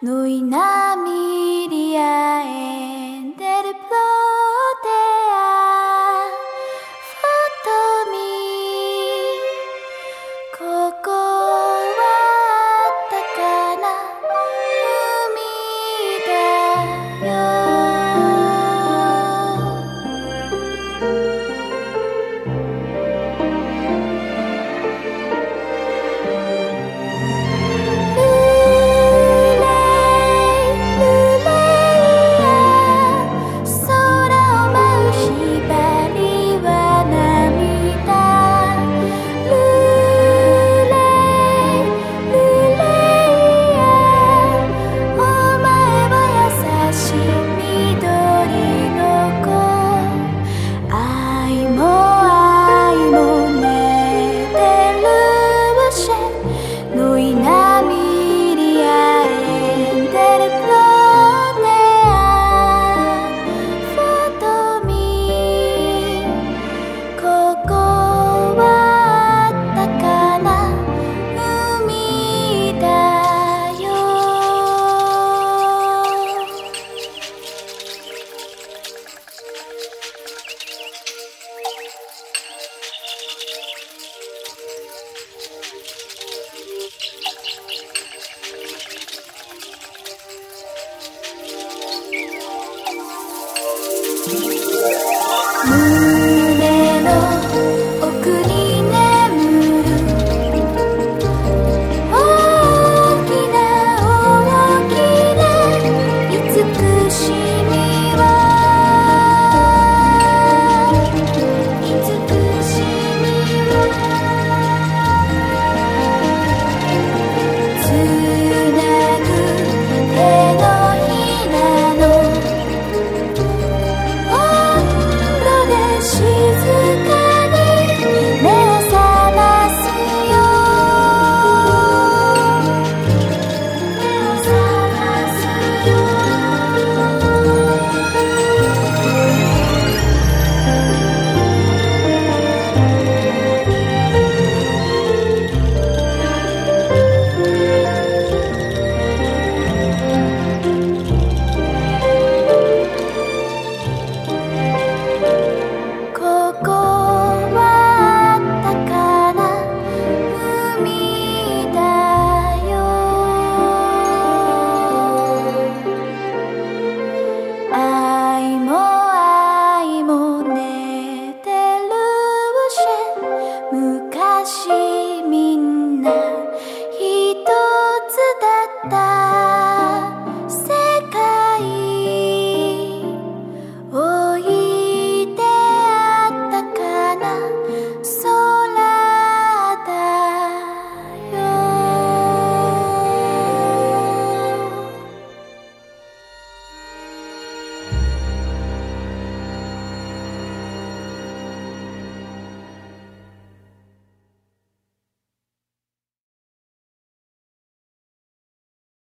昔みんな